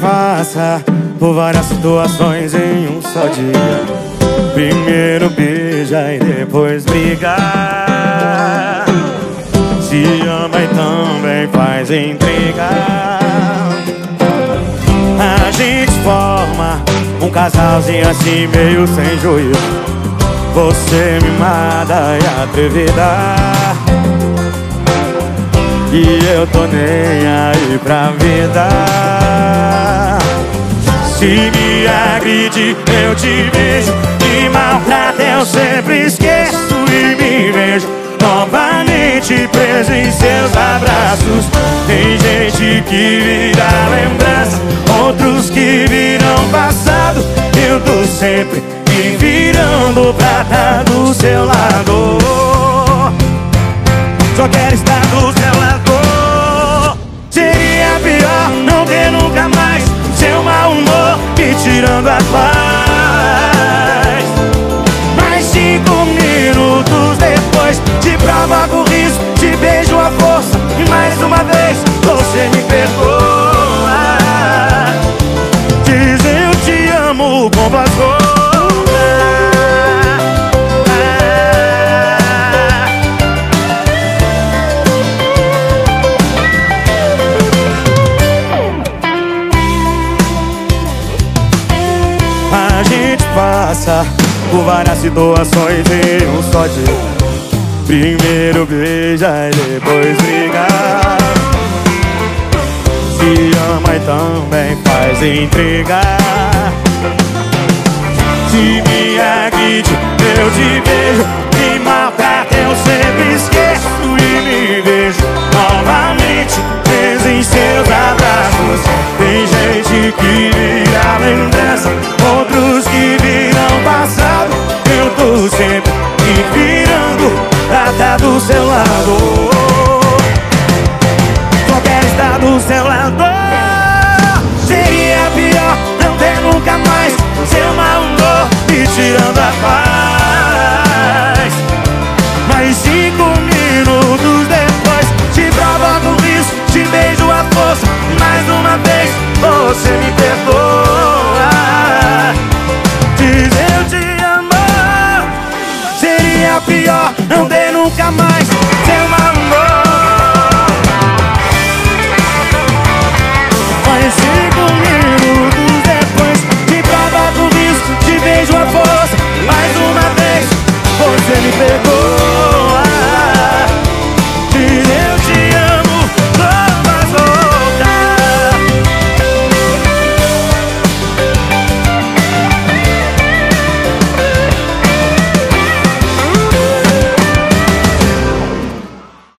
passar por várias situações em um só dia. Primeiro beija e depois brigar. Se ama e também faz entregar. A gente forma um casalzinho assim meio sem juízo. Você mimada e atrevida. E eu tô nem aí pra vida Se me agride, eu te vejo. Me maltrata, eu sempre esqueço E me vejo. Novamente preso em seus abraços. Tem gente que vira lembrança Outros que viram passado. Eu tô sempre me virando pra estar do seu lado. Só quero estar do seu tirando a paz. Mais cinco minutos depois Te provoco riso, te beijo a força E mais uma vez você me perdoa. Diz eu te amo com passa por várias situações em um só dia Primeiro beija e depois briga. Se ama e também faz entregar Se me agride, eu te vejo. Me maltrata, eu sempre esqueço E me vejo novamente. Preso em seus abraços. Tem gente que vira lembrança mais. Tem uma